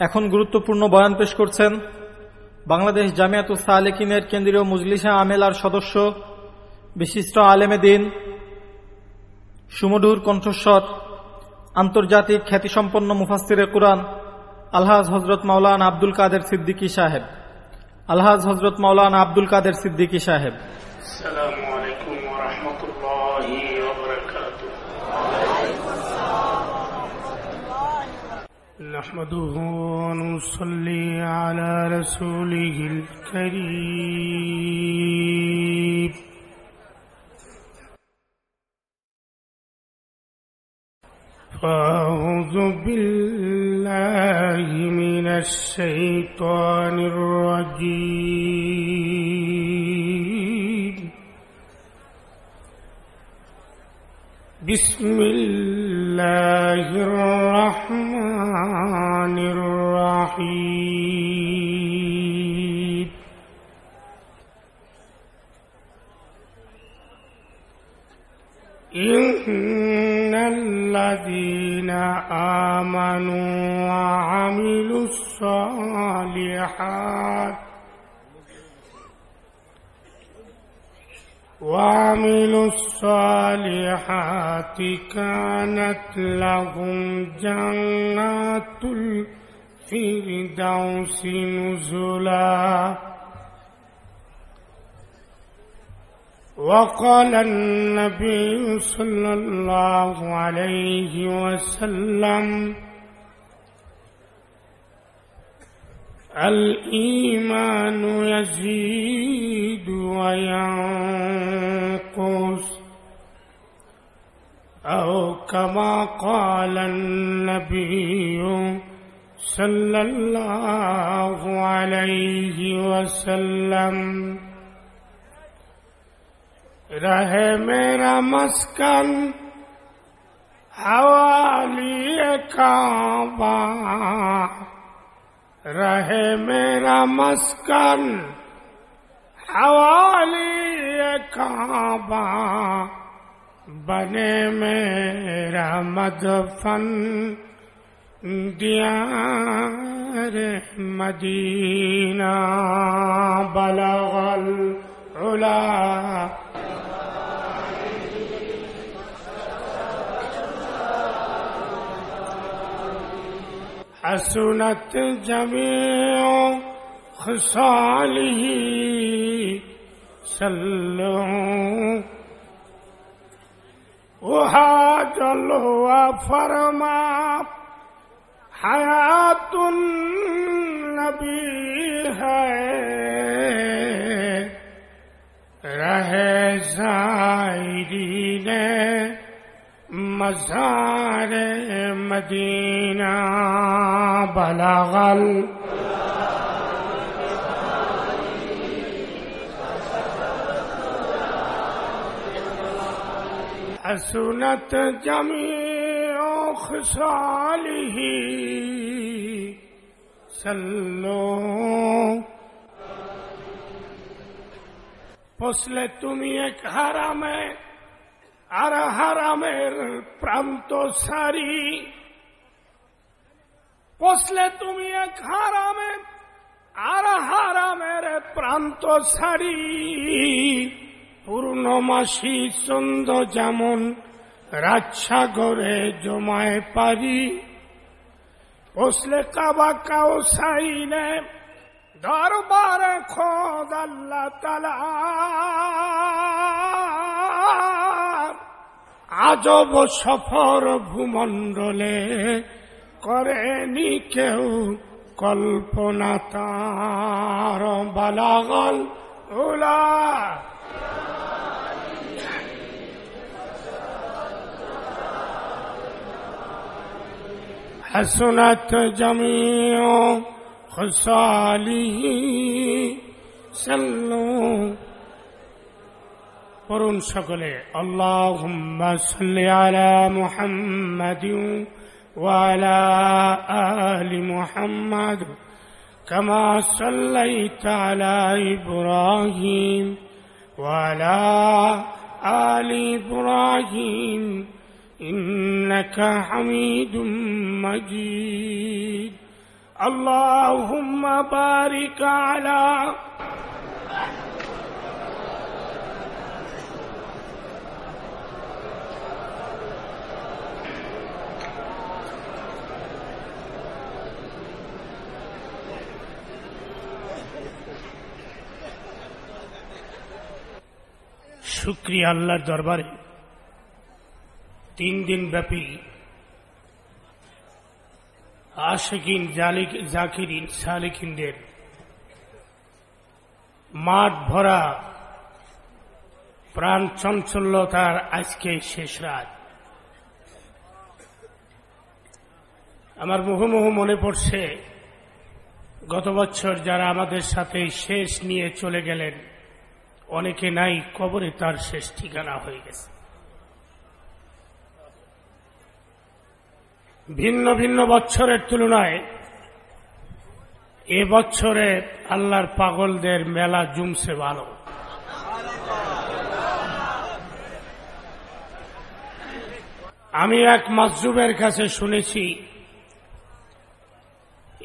এখন গুরুত্বপূর্ণ বয়ান পেশ করছেন বাংলাদেশ জামিয়াতুল সালেকিনের কেন্দ্রীয় মুজলিসা আমেলার সদস্য, বিশিষ্ট আলেমে দিন, সুমধুর কণ্ঠস্বর, আন্তর্জাতিক খ্যাতিসম্পন্ন মুফাস্তিরে কুরআন, আলহাজ হজরত মাওলানা আব্দুল কাদের সিদ্দিকী সাহেব, আলহাজ হজরত মাওলানা আব্দুল কাদের সিদ্দিকী সাহেব। نحمده ونصلي على رسوله الكريم. فأعوذ بالله من الشيطان الرجيم. بسم الله الرحمن الرحيم. إن الذين آمنوا وعملوا الصالحات وعملوا الصالحات كانت لهم جنات الفردوس نزلا. وقال النبي صلى الله عليه وسلم الإيمان يزيد وينقص. أو كما قال النبي صلى الله عليه وسلم رہے میرا مسکن حوالی کعبہ رہے میرا مسکن حوالی کہاں بنے میرا مدفن دیار مدینہ بلغل علا حسنت جميع خصاله. صلوا. وهاجل وفرما. حياة النبي ہے رہے زائرین مزار مدینہ بلاغل سنت جمی خصالی سلو پسلے تم ایک حرم ہے۔ আর হারামের প্রান্ত সারি। পসলে তুমি এক হারামে আর হারামের প্রান্ত সারি। পূর্ণমাসী চন্দ্র যেমন রাজসাগরে জমায় পারি। পসলে কাবা কাউ সাইলে দরবার খোদ আল্লাহ তালা আজব সফর ভূমণ্ডলে করেনি কেউ কল্পনা তার বালাগল ওলা حسنت جميع خصاله صلوا পড়ুন সকলে আল্লাহুম্মা সাল্লি আলা মুহাম্মাদিন ওয়া আলা আলি মুহাম্মাদ কামা সাল্লাইতা আলা ইব্রাহিম ওয়া আলা আলি ইব্রাহিম إنك حميد مجيد اللهم بارك على শুক্রিয়া আল্লাহর দরবারে। তিন দিন ব্যাপী আশেকিন জাকিরিন, সালিকিনদের মাঠ ভরা প্রাণ চঞ্চল্যতার আজকে শেষ রাত। আমার মুহুমুহু মনে পড়ছে, গত বছর যারা আমাদের সাথে শেষ নিয়ে চলে গেলেন অনেকে নাই, কবরে তার শেষ ঠিকানা হয়ে গেছে। ভিন্ন ভিন্ন বছরের তুলনায় এ বছরে আল্লাহর পাগলদের মেলা জুমছে ভালো। আমি এক মাজুবের কাছে শুনেছি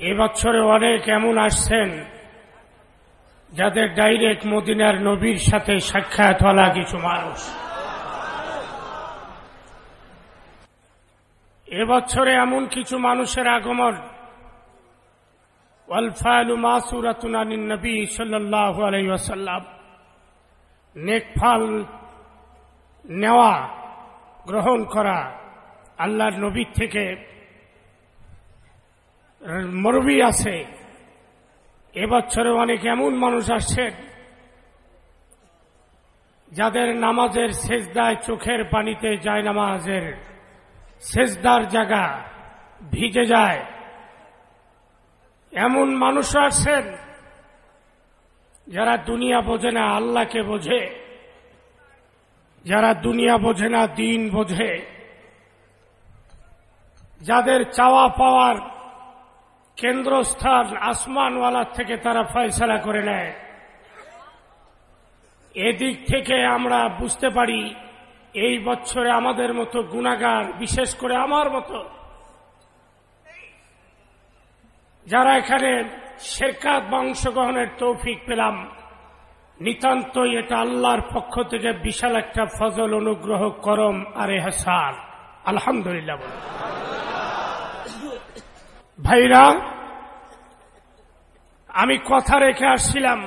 এবছরে অনেক এমন আসছেন যাদের ডাইরেক্ট মদিনার নবীর সাথে সাক্ষাৎ হলা কিছু মানুষ। এবছরে এমন কিছু মানুষের আগমন। নবী সাল্লাল্লাহু আলাইহি ওয়াসাল্লাম। নেকফাল নেওয়া, গ্রহণ করা আল্লাহর নবীর থেকে মরবি আছে। এবছরে অনেক এমন মানুষ আসছেন, যাদের নামাজের সেজদায় চোখের পানিতে যায় নামাজের সেজদার জায়গা ভিজে যায়। এমন মানুষ আছেন যারা দুনিয়া বোঝে না, আল্লাহকে বোঝে। যারা দুনিয়া বোঝে না, দিন বোঝে। যাদের চাওয়া পাওয়ার কেন্দ্রস্থান আসমানওয়ালার থেকে তারা ফয়সলা করে নেয়। এদিক থেকে আমরা বুঝতে পারি, এই বছরে আমাদের মতো গুণাগার, বিশেষ করে আমার মতো, যারা এখানে শেরকাত বা অংশগ্রহণের তৌফিক পেলাম, নিতান্তই এটা আল্লাহর পক্ষ থেকে বিশাল একটা ফজল, অনুগ্রহ, করম আর এহসান। আলহামদুলিল্লাহ বলে ভাইরা, আমি কথা রেখে আসছিলাম,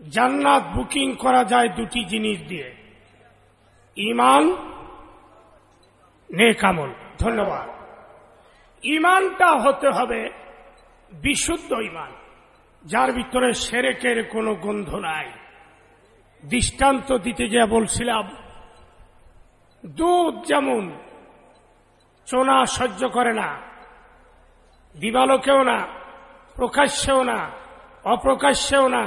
জান্নাত বুকিং করা যায় দুটি জিনিস দিয়ে। ইমান নেকামল ধন্যবাদ। ইমানটা হতে হবে বিশুদ্ধ ইমান, যার ভিতরে সেরেকের কোনো গন্ধ নাই। দৃষ্টান্ত দিতে যা বলছিলাম, দুধ যেমন চোনা সহ্য করে না দিবালোকেও না, প্রকাশ্যেও না, অপ্রকাশ্যেও না,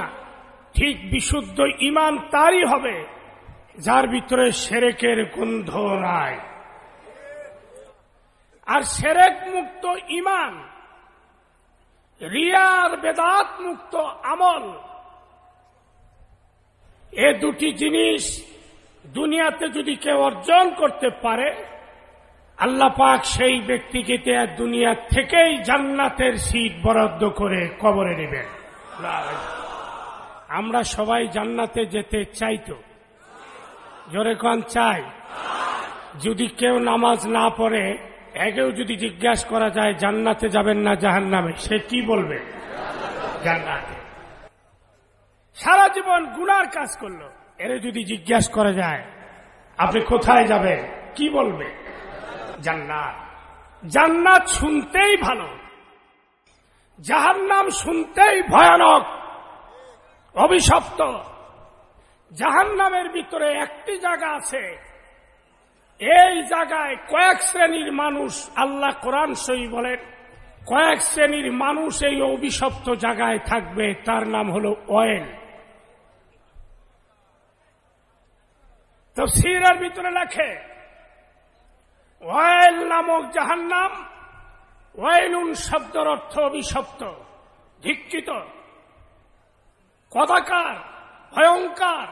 ঠিক বিশুদ্ধ ইমান তারই হবে, যার ভিতরে সেরেকের গন্ধ নাই। আর সেরেক মুক্ত ইমান রিয়ার বেদাত মুক্ত আমল, এ দুটি জিনিস দুনিয়াতে যদি কেউ অর্জন করতে পারে আল্লাহ পাক সেই ব্যক্তিকে দুনিয়া থেকেই জান্নাতের সিট বরাদ্দ করে কবরে নেবেন। আমরা সবাই জান্নাতে যেতে চাইতো জোরে কন, চাই। যদি কেউ নামাজ না পড়ে, একেও যদি জিজ্ঞাসা করা যায়, জান্নাতে যাবেন না জাহান নামে সে কি বলবে? জান্নাতে। সারা জীবন গুনার কাজ করল। এরে যদি জিজ্ঞাসা করা যায়, আপনি কোথায় যাবেন? কি বলবে? জান্নাত। জান্নাত শুনতেই ভালো। যাহার নাম শুনতেই ভয়ানক। অভিশপ্ত। জাহান নামের ভিতরে একটি জায়গা আছে। এই জায়গায় কয়েক শ্রেণির মানুষ আল্লাহ কোরআন সই বলেন, কয়েক শ্রেণির মানুষ এই অভিশপ্ত জায়গায় থাকবে, তার নাম হল অয়েল তো সিরার ভিতরে লেখে ওয়েল নামক জাহান নাম ওয়েলুন শব্দর অর্থ অভিশপ্ত, ধিক্ষিত, কদাকার, ভয়ঙ্কর।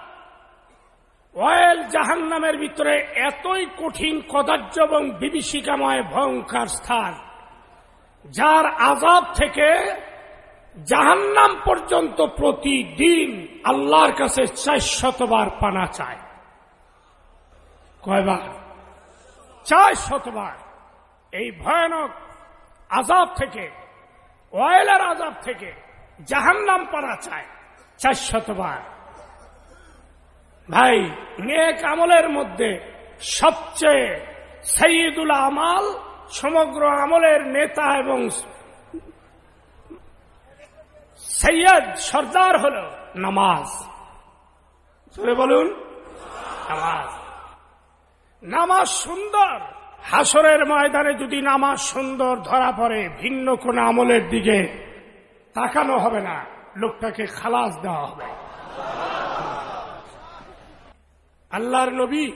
ওয়েল জাহান নামের ভিতরে এতই কঠিন কদার্য এবং বিভীষিকাময় ভয়ঙ্কার স্থান, যার আজাব থেকে জাহান্নাম পর্যন্ত প্রতিদিন আল্লাহর কাছে চারশতবার পানা চায়। কয়বার? চার শতবার। এই ভয়ানক আজাব থেকে ওয়েলের আজাব থেকে জাহান্নাম পানা চায় চার শতবার। ভাই, নেক আমলের মধ্যে সবচেয়ে সঈদুল আমাল, সমগ্র আমলের নেতা এবং সৈয়দ সর্দার হল নামাজ। বলুন, নামাজ। নামাজ সুন্দর। হাসরের ময়দানে যদি নামাজ সুন্দর ধরা পড়ে, ভিন্ন কোন আমলের দিকে তাকানো হবে না, লোকটাকে খালাস দেওয়া হবে। আল্লাহর নবী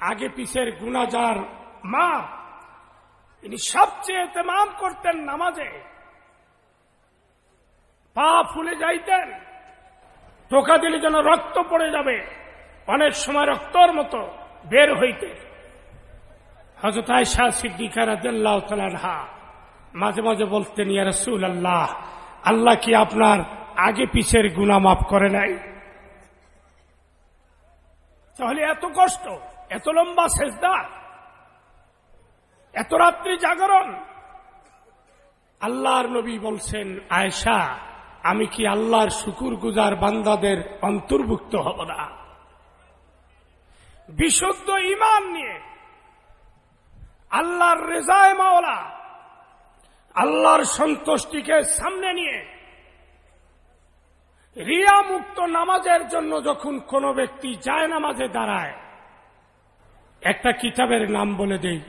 আগে পিছের গুনাজার মা তিনি সবচেয়ে তেমাম করতেন নামাজে। পা ফুলে যাইতেন, টোকা দিলে যেন রক্ত পড়ে যাবে, অনেক সময় রক্তর মতো। বের হইতে। হজরত আয়সা সিদ্দিকা রাজ্লাহ তালানহা মাঝে মাঝে বলতেন, ইয়া রসুল আল্লাহ আল্লাহ কি আপনার আগে পিছের গুণা মাফ করে নাই? তাহলে এত কষ্ট, এত লম্বা সেজদা, এত রাত্রি জাগরণ। আল্লাহর নবী বলছেন আয়সা আমি কি আল্লাহর শুকুর গুজার বান্দাদের অন্তর্ভুক্ত হব না? বিশুদ্ধ ইমান নিয়ে। আল্লাহর রেজায় মাওলা, আল্লাহর সন্তুষ্টিকে সামনে নিয়ে রিয়া মুক্ত নামাজের জন্য যখন কোন ব্যক্তি যায় নামাজে দাঁড়ায়, একটা কিতাবের নাম বলে দেই।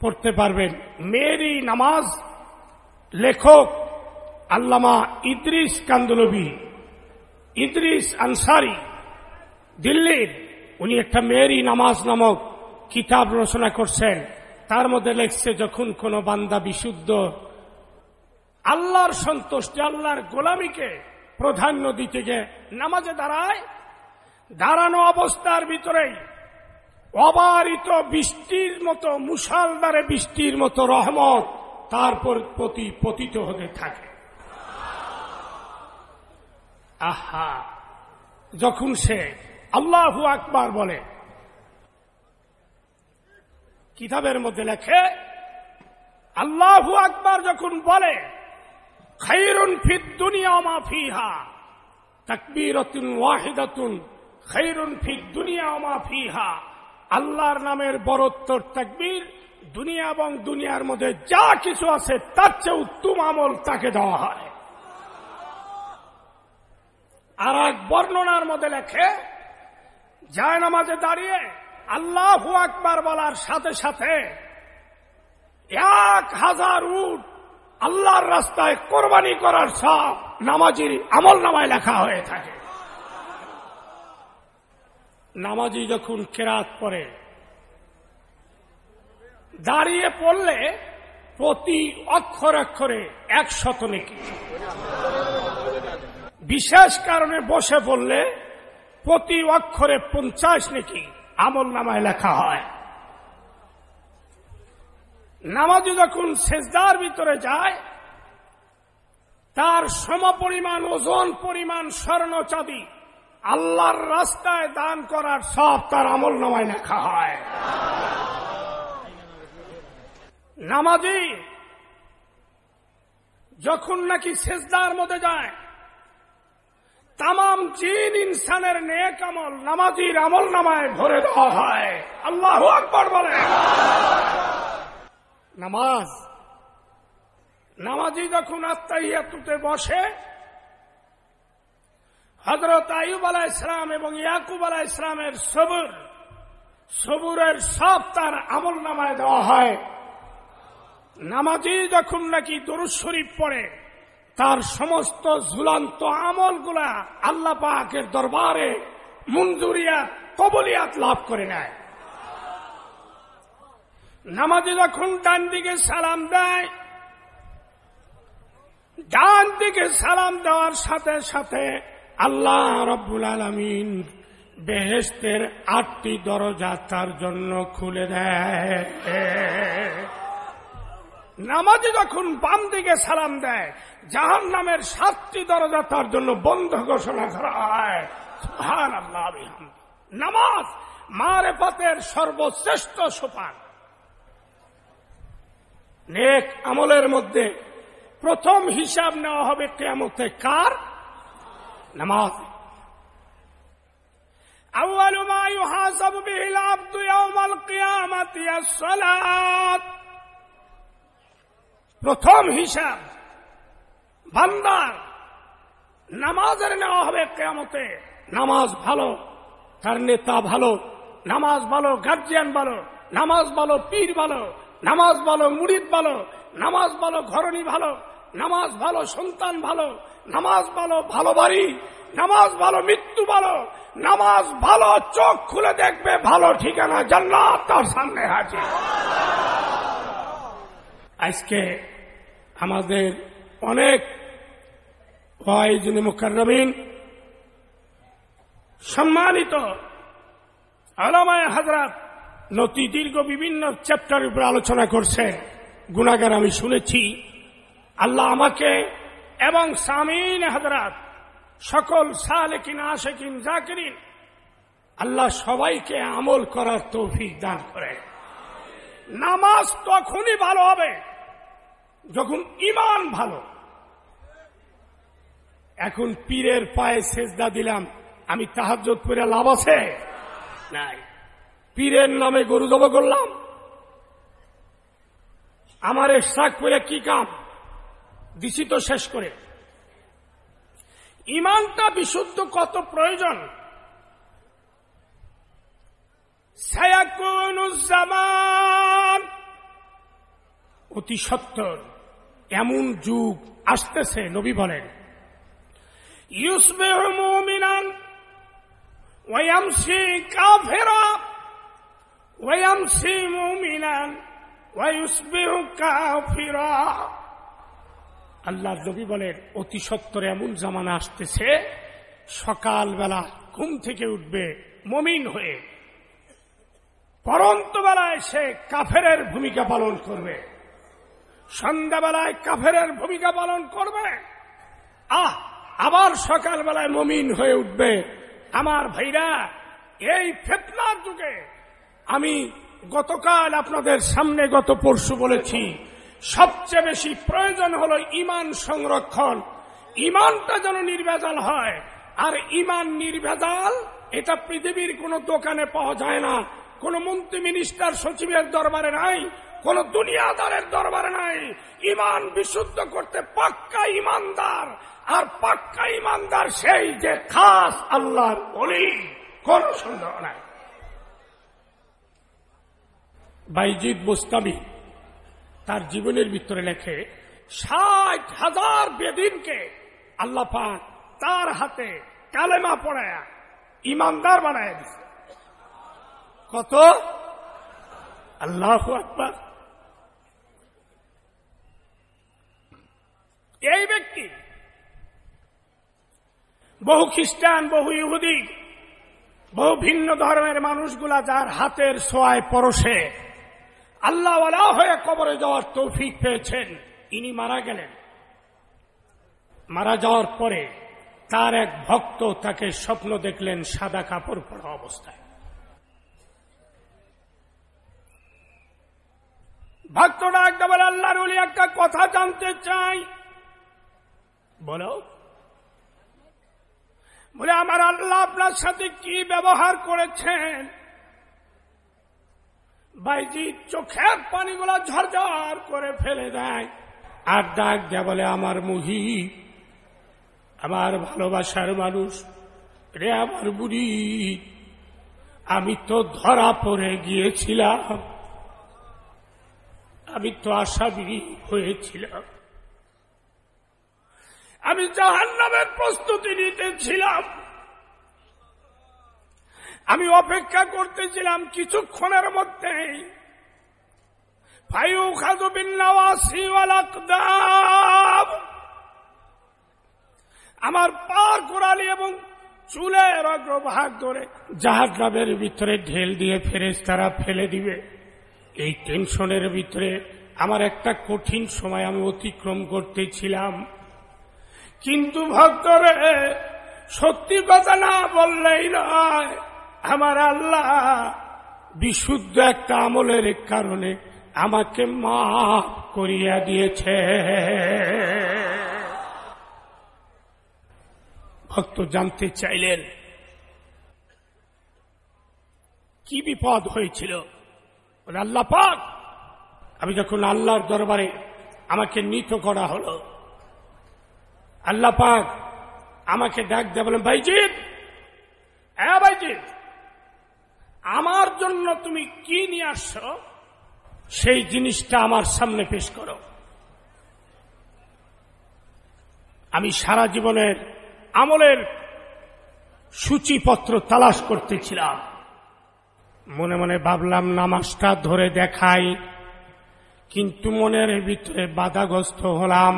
পড়তে পারবেন, মেরি নামাজ, লেখক আল্লামা ইদ্রিস কান্দলবি, ইদ্রিস আনসারি, দিল্লির উনি একটা মেরি নামাজ নামক কিতাব রচনা করছেন। তার মধ্যে লেখছে, যখন কোন বান্দা বিশুদ্ধ আল্লাহর সন্তুষ্টি, আল্লাহর গোলামীকে প্রাধান্য দিতে গিয়ে নামাজে দাঁড়ায়, দাঁড়ানো অবস্থার ভিতরেই অবারিত বৃষ্টির মতো মুসালদারে বৃষ্টির মতো রহমত তারপর প্রতি পতিত হতে থাকে। আহা! যখন সে আল্লাহু আকবার বলে। কিতাবের মধ্যে লেখে, আল্লাহু আকবার যখন বলে খৈরুন ফিদ দুনিয়া মা ফিহা, তাকবীরাতুন ওয়াহিদাতুন খৈরুন ফিদ দুনিয়া মা ফিহা, আল্লাহর নামের বরত্তর তাকবীর, দুনিয়া এবং দুনিয়ার মধ্যে যা কিছু আছে তার চেয়ে উত্তম আমল তাকে দেওয়া হয়। আর এক বর্ণনার মধ্যে লেখে যায় নামাজে দাঁড়িয়ে আল্লাহ আকবার বলার সাথে সাথে এক হাজার উট আল্লাহর রাস্তায় কোরবানি করার সব নামাজির আমল নামায় লেখা হয়ে থাকে। নামাজি যখন কেরাত পড়ে দাঁড়িয়ে পড়লে প্রতি অক্ষর অক্ষরে একশত নেকি। বিশেষ কারণে বসে পড়লে প্রতি অক্ষরে পঞ্চাশ নেকি আমল নামায় লেখা হয়। নামাজি যখন সেজদার ভিতরে যায়, তার সমপরিমাণ ওজন, পরিমাণ স্বর্ণ চাঁদি আল্লাহর রাস্তায় দান করার সব তার আমল নামায় লেখা হয়। নামাজি যখন নাকি সেজদার মধ্যে যায় তাম চীন ইনসানের নেক আমল, নামাজির আমল নামায় ভরে দেওয়া হয়। আল্লাহ আকবর বলে। নামাজ। নামাজি যখন আত্মাইয়াতুতে বসে হজরত আয়ুব আলাহ ইসলাম এবং ইয়াকুব আলাহ ইসলামের সবুর, সবুরের সব তার আমল নামায় দেওয়া হয়। নামাজি যখন নাকি দরুদ শরীফ পড়ে তার সমস্ত ঝুলান্ত আমলগুলা আল্লাহ পাকের দরবারে মঞ্জুরিয়াত কবলিয়াত লাভ করে নেয়। নামাজি যখন ডান দিকে সালাম দেয়, ডান দিকে সালাম দেওয়ার সাথে সাথে আল্লাহ রব্বুল আলমিন বেহেস্তের আটটি দরজা তার জন্য খুলে দেয়। নামাজে যখন বাম দিকে সালাম দেয় জাহান নামের সাতটি দরজা তার জন্য বন্ধ ঘোষণা করা হয় সুবহান আল্লাহ বিহামদি। নামাজ মারেফাতের সর্বশ্রেষ্ঠ সোপান নেক আমলের মধ্যে প্রথম হিসাব নেওয়া হবে কেয়ামতে কার নামাজ أول ما يحاسب به العبد يوم القيامة الصلاة প্রথম হিসাব বান্দার নামাজের নেওয়া হবে কেয়ামতে। নামাজ ভালো, তার নেতা ভালো, নামাজ ভালো গার্জিয়ান ভালো, নামাজ ভালো, পীর ভালো, নামাজ ভালো, মুরিদ ভালো, নামাজ ভালো, ঘরণী ভালো, নামাজ ভালো, সন্তান ভালো, নামাজ ভালো ভালো বাড়ি, নামাজ ভালো, মৃত্যু ভালো, নামাজ ভালো, চোখ খুলে দেখবে, ভালো ঠিকানা জান্নাত তার সামনে হাজির। আজকে আমাদের অনেক ওয়াইজুনি মুকাররমিন সম্মানিত আলামায় হাজরাত নতি দীর্ঘ বিভিন্ন চ্যাপ্টার উপর আলোচনা করছে। গুণাগার আমি শুনেছি। আল্লাহ আমাকে এবং সামিন হাজরাত, সকল সালেকিন, আশেকিন, জাকিরিন, আল্লাহ সবাইকে আমল করার তৌফিক দান করে। নামাজ তখনই ভালো হবে। যখন ইমান ভালো, এখন পীরের পায়ে সেজদা দিলাম, আমি তাহাজ্জত করে লাভ আছে? নাই। পীরের নামে গরু জব করলাম। আমার শাক করে কি কাম? দিছি তো শেষ করে। ইমানটা বিশুদ্ধ কত প্রয়োজন? অতি সত্তর। এমন যুগ আসতেছে, নবী বলেন। ইউসবেহ মুমিনান ওয়ামসি কাফেরা ওয়ামসি মুমিনান ওয়ায়ুসবেহ কাফিরা। আল্লাহ নবী বলেন, অতি সত্তর এমন জামানা আসতেছে, সকালবেলা ঘুম থেকে উঠবে মমিন হয়ে। পরন্ত বেলায় সে কাফের ভূমিকা পালন করবে। সন্ধ্যাবেলায় কাফেরের ভূমিকা পালন করবে। আহ, আবার সকালবেলায় মমিন হয়ে উঠবে। আমার ভাইরা, এই ফেতনার যুগে আমি গতকাল আপনাদের সামনে গত পরশু বলেছি, সবচেয়ে বেশি প্রয়োজন হলো ইমান সংরক্ষণ। ইমানটা যেন নির্ভেজাল হয়। আর ইমান নির্ভেজাল, এটা পৃথিবীর কোন দোকানে পাওয়া যায় না। কোন মন্ত্রী মিনিস্টার সচিবের দরবারে নাই। কোন দুনিয়াদারের দরবারে নাই। ইমান বিশুদ্ধ করতে পাক্কা ইমানদার আর পাক্কা ইমানদার সেই যে খাস আল্লাহর বলি কোন সন্দেহ নাই। বাইজিদ মুস্তামি তার জীবনের ভিতরে লেখে, ষাট হাজার বেদিনকে আল্লাহ পাক তার হাতে কালেমা পড়ায় ইমানদার বানায় দিছে। কত? আল্লাহ আকবার। এই ব্যক্তি বহু খ্রিস্টান, বহু ইহুদি, বহু ভিন্ন ধর্মের মানুষগুলা যার হাতের সোয়ায় পরশে আল্লাহওয়ালা হয়ে কবরে যাওয়ার তৌফিক পেয়েছেন, ইনি মারা গেলেন। মারা যাওয়ার পরে তার এক ভক্ত তাকে স্বপ্ন দেখলেন সাদা কাপড় পরা অবস্থায়। ভক্তটা একটা বলে, আল্লাহর একটা কথা জানতে চাই। বলো। বলে, আমার আল্লাহ আপনার সাথে কি ব্যবহার করেছেন? বাইজি চোখের পানিগুলো ঝরঝর করে ফেলে দেয় আর ডাক দেয়া, বলে, আমার মুহি আমার ভালোবাসার মানুষ, রে আমার বুড়ি, আমি তো ধরা পড়ে গিয়েছিলাম, আমি তো আশাবি হয়েছিলাম। আমি জাহান নামের প্রস্তুতি নিতেছিলাম। আমি অপেক্ষা করতেছিলাম কিছুক্ষণের আকদাম। আমার পার কোরালি এবং চুলের অগ্রভাগ ধরে জাহাজ নামের ভিতরে ঢেল দিয়ে ফেরেস তারা ফেলে দিবে। এই টেনশনের ভিতরে আমার একটা কঠিন সময় আমি অতিক্রম করতেছিলাম। কিন্তু ভক্তরে, সত্যি কথা না বললেই নয়, আমার আল্লাহ বিশুদ্ধ একটা আমলের কারণে আমাকে মাফ করিয়া দিয়েছে। ভক্ত জানতে চাইলেন, কি বিপদ হয়েছিল? আল্লাহ পাক, আমি যখন আল্লাহর দরবারে আমাকে নিত করা হলো আল্লাহ পাক আমাকে ডাক দেয় বলেন, ভাইজিৎ হ্যাঁ ভাইজিৎ, আমার জন্য তুমি কি নিয়ে আসছো? সেই জিনিসটা আমার সামনে পেশ করো। আমি সারা জীবনের আমলের সূচিপত্র তালাশ করতেছিলাম। মনে মনে ভাবলাম, নামাজটা ধরে দেখাই, কিন্তু মনের ভিতরে বাধাগ্রস্ত হলাম।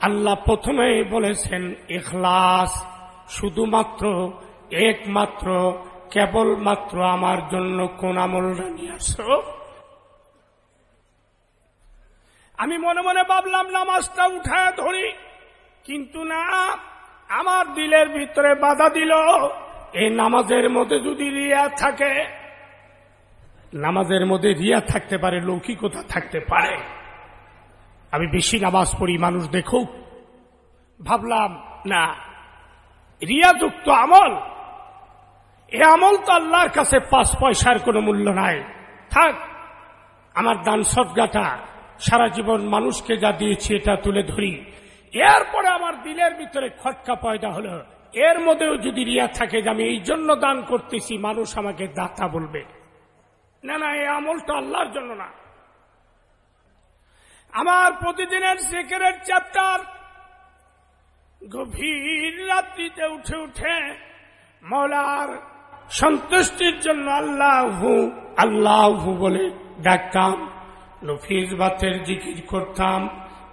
আল্লাহ প্রথমেই বলেছেন এখলাস শুধুমাত্র একমাত্র, কেবলমাত্র আমার জন্য কোন আমলটা নিয়ে আসো। আমি মনে মনে ভাবলাম, নামাজটা উঠায় ধরি। কিন্তু না, আমার দিলের ভিতরে বাধা দিল। এই নামাজের মধ্যে যদি রিয়া থাকে, নামাজের মধ্যে রিয়া থাকতে পারে, লৌকিকতা থাকতে পারে। আমি বেশি নামাজ পড়ি, মানুষ দেখুক। ভাবলাম, না, রিয়াযুক্ত আমল। এ আমল তো আল্লাহর কাছে পাঁচ পয়সার কোনো মূল্য নাই। থাক, আমার দান সদ্গাটা, সারা জীবন মানুষকে যা দিয়েছি এটা তুলে ধরি। এরপরে আমার দিলের ভিতরে খটকা পয়দা হলো। এর মধ্যেও যদি রিয়া থাকে যে আমি এই জন্য দান করতেছি, মানুষ আমাকে দাতা বলবে। না না এই আমলটা আল্লাহর জন্য না। আমার প্রতিদিনের সেকেরের চ্যাপ্টার গভীর রাত্রিতে উঠে উঠে মৌলার সন্তুষ্টির জন্য আল্লাহ, আল্লাহু বলে ডাকতাম, নফিস বাতের জিকির করতাম,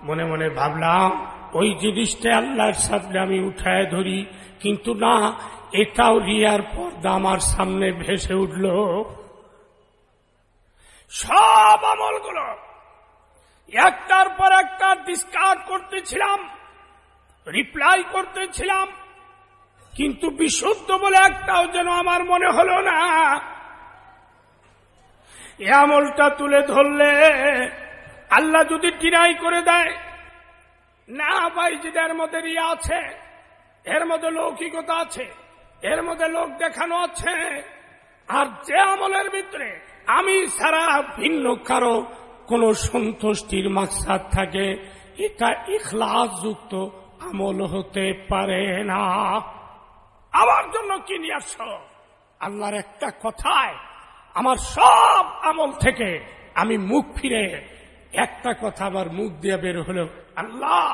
মনে মনে ভাবলাম, ওই জিনিসটা আল্লাহর সামনে আমি উঠায় ধরি, কিন্তু না, এটাও রিয়ার পর্দা আমার সামনে ভেসে উঠল। সব আমলগুলো একটার পর একটা ডিসকার্ড করতেছিলাম রিপ্লাই করতেছিলাম, কিন্তু বিশুদ্ধ বলে একটাও যেন আমার মনে হলো না। এ আমলটা তুলে ধরলে আল্লাহ যদি টিরাই করে দেয়, না ভাই যেটার মধ্যে রিয়া আছে, এর মধ্যে লৌকিকতা আছে, এর মধ্যে লোক দেখানো আছে, আর যে আমলের ভিতরে আমি সারা ভিন্ন কারও কোন সন্তুষ্টির মাকসাদ থাকে, এটা ইখলাস যুক্ত আমল হতে পারে না। আমার জন্য কি নিয়ে আসছ? আল্লাহর একটা কথায়, আমার সব আমল থেকে আমি মুখ ফিরে একটা কথা আবার মুখ দিয়ে বের হলো, আল্লাহ,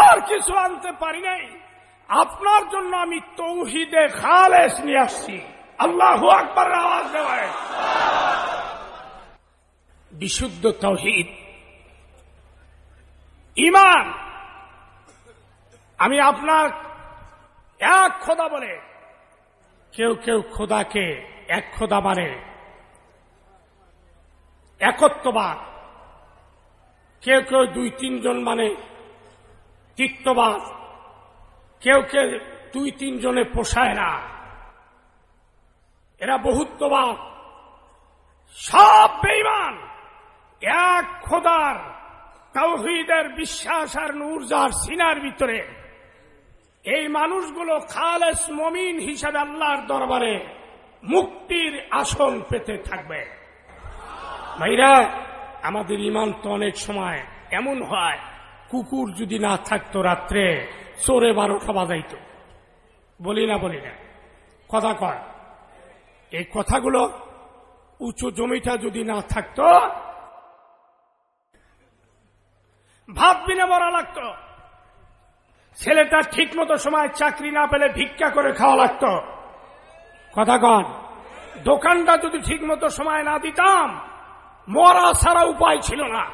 আর কিছু আনতে পারি নাই। আপনার জন্য আমি তৌহিদে খালেস নিয়ে আসছি। আল্লাহ আকবর আওয়াজ দেওয়ায়। বিশুদ্ধ তৌহিদ। ইমান। আমি আপনার এক খোদা বলে, কেউ কেউ খোদাকে এক খোদা মানে একত্ববাদ। কেউ কেউ দুই তিনজন মানে তিক্তবাদ। কেউ কেউ দুই তিনজনে পোষায় না। এরা বহুত্ববাদ। সব বেইমান এক খোদার তাওহিদের বিশ্বাস আর নূরজার সিনার ভিতরে। এই মানুষগুলো খালেস মমিন হিসাবে আল্লাহর দরবারে মুক্তির আসন পেতে থাকবে। ভাইরা, আমাদের ইমান তো অনেক সময় এমন হয়, কুকুর যদি না থাকতো রাত্রে, চোরে বারোটা বাজাইত। বলি না বলি না। কথা কয়। এই কথাগুলো উঁচু জমিটা যদি না থাকতো ভাত বিনে মরা লাগতো। ছেলেটা ঠিক মতো সময় চাকরি না পেলে ভিক্ষা করে খাওয়া লাগতো। কথা কন, দোকানটা যদি ঠিক মতো সময় না দিতাম, মরা ছাড়া উপায় ছিল না।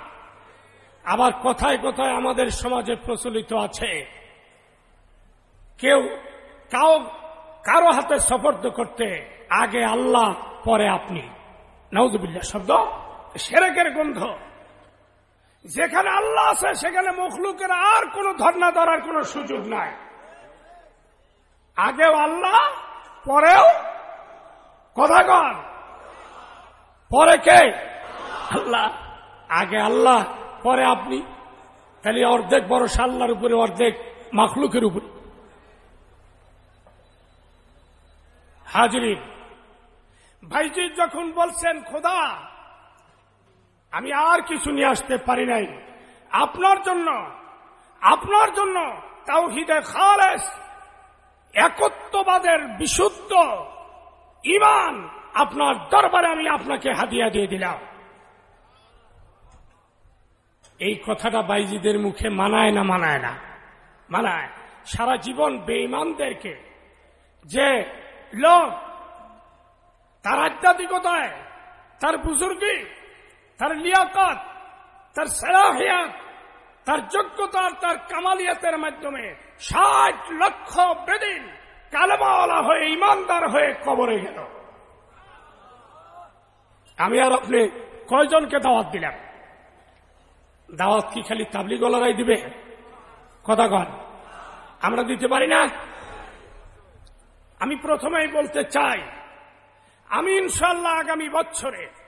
আবার কথায় কথায় আমাদের সমাজে প্রচলিত আছে, কেউ কাউ, কারও হাতে সফর্দ করতে আগে আল্লাহ, পরে আপনি। নওজুবিল্লা শব্দ? সেরেকের গন্ধ। যেখানে আল্লাহ আছে, সেখানে মখলুকের আর কোন ধর্ণা ধরার কোন সুযোগ নাই। আগেও আল্লাহ, পরেও কথা কন। পরে কে? আল্লাহ। আগে আল্লাহ, পরে আপনি। তাহলে অর্ধেক বড় সাল্লার উপরে, অর্ধেক মাখলুকের উপরে। হাজরিন, ভাইজি যখন বলছেন, খোদা আমি আর কিছু নিয়ে আসতে পারি নাই। আপনার জন্য আপনার জন্য তাও হিদে খালেস, একত্ববাদের বিশুদ্ধ ইমান আপনার দরবারে আমি আপনাকে হাদিয়া দিয়ে দিলাম। এই কথাটা বাইজিদের মুখে মানায় না মানায় না। মানায়। সারা জীবন বেঈমানদেরকে যে লোক, তার আধ্যাত্মিকতায়, তার বুজুর্গি তার লিয়াকত তার সালাহিয়াত, তার যোগ্যতার তার কামালিয়াতের মাধ্যমে ষাট লক্ষ বেদিন কালমাওয়ালা হয়ে, ইমানদার হয়ে কবরে গেল। আমি আর আপনি কয়জনকে দাওয়াত দিলাম? দাওয়াত কি খালি তাবলি গলারাই দিবে? কথা কন। আমরা দিতে পারি না? আমি প্রথমেই বলতে চাই, আমি ইনশাল্লাহ আগামী বছরে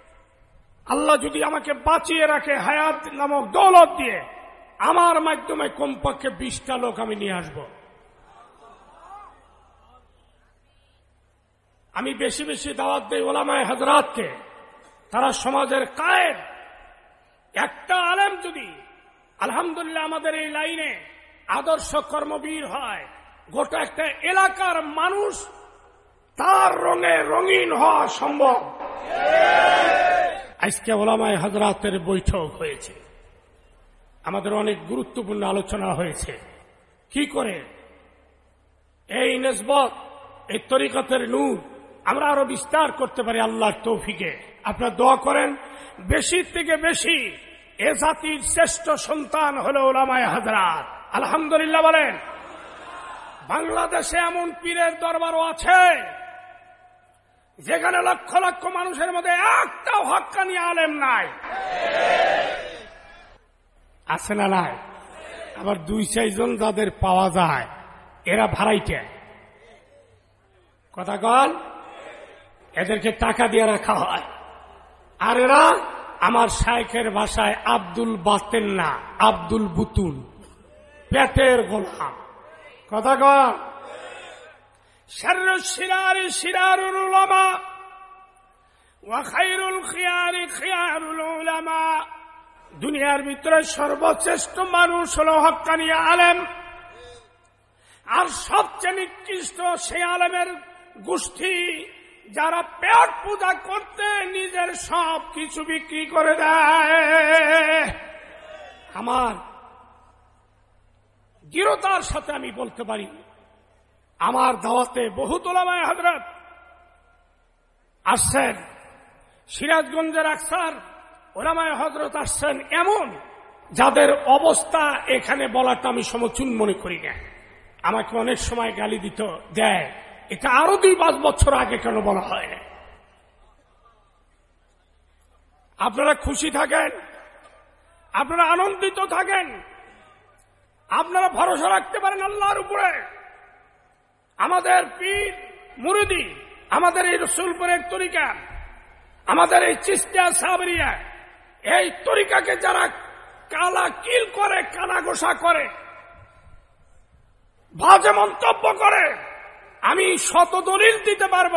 আল্লাহ যদি আমাকে বাঁচিয়ে রাখে হায়াত নামক দৌলত দিয়ে, আমার মাধ্যমে কমপক্ষে বিশটা লোক আমি নিয়ে আসব। আমি বেশি বেশি দাওয়াত দিই ওলামায় হাজরাতকে। তারা সমাজের কায়ের একটা আলেম যদি আলহামদুলিল্লাহ আমাদের এই লাইনে আদর্শ কর্মবীর হয়, গোটা একটা এলাকার মানুষ তার রঙে রঙিন হওয়া সম্ভব। আজকে ওলামায় হজরাতের বৈঠক হয়েছে। আমাদের অনেক গুরুত্বপূর্ণ আলোচনা হয়েছে। কি করে? এই নেসবত, এই তরিকতের নূর আমরা আরও বিস্তার করতে পারি আল্লাহর তৌফিকে। আপনারা দোয়া করেন, বেশি থেকে বেশি এ জাতির শ্রেষ্ঠ সন্তান হল ওলামায় হাজরাত আলহামদুলিল্লাহ বলেন। বাংলাদেশে এমন পীরের দরবারও আছে। যেখানে লক্ষ লক্ষ মানুষের মধ্যে একটাও হক্কানি আলেম নাই। আছে না নাই? আবার দুই চারজন যাদের পাওয়া যায়, এরা ভাড়াইতে কথা কল এদেরকে টাকা দিয়ে রাখা হয়। আর এরা আমার শাইখের ভাষায় আব্দুল বাতেন না আব্দুল বুতুল, পেটের গোলাম। কথা কল شر الشرار شرار العلماء وخير الخيار خيار العلماء দুনিয়ার ভিতরে সর্বশ্রেষ্ঠ মানুষ হল হকানি আলেম আর সবচেয়ে নিকৃষ্ট সেই আলেমের গোষ্ঠী যারা পেট পূজা করতে নিজের সব কিছু বিক্রি করে দেয় আমার দৃঢ়তার সাথে আমি বলতে পারি আমার দাওয়াতে বহু তোলামায় হজরত আসছেন। সিরাজগঞ্জের আকসার ওলামায় হজরত আসছেন এমন, যাদের অবস্থা এখানে বলাটা আমি সমচুন মনে করি না। আমাকে অনেক সময় গালি দিত, দেয়। এটা আরও দুই পাঁচ বছর আগে কেন বলা হয় আপনারা খুশি থাকেন? আপনারা আনন্দিত থাকেন? আপনারা ভরসা রাখতে পারেন আল্লাহর উপরে? আমাদের পীর মুরুদি, আমাদের এই রসুলপুরের তরিকা, আমাদের এই চিস্তিয়া সাবরিয়া, এই তরিকাকে যারা কালা কিল করে, কানা গোসা করে, বাজে মন্তব্য করে, আমি শত দলিল দিতে পারব।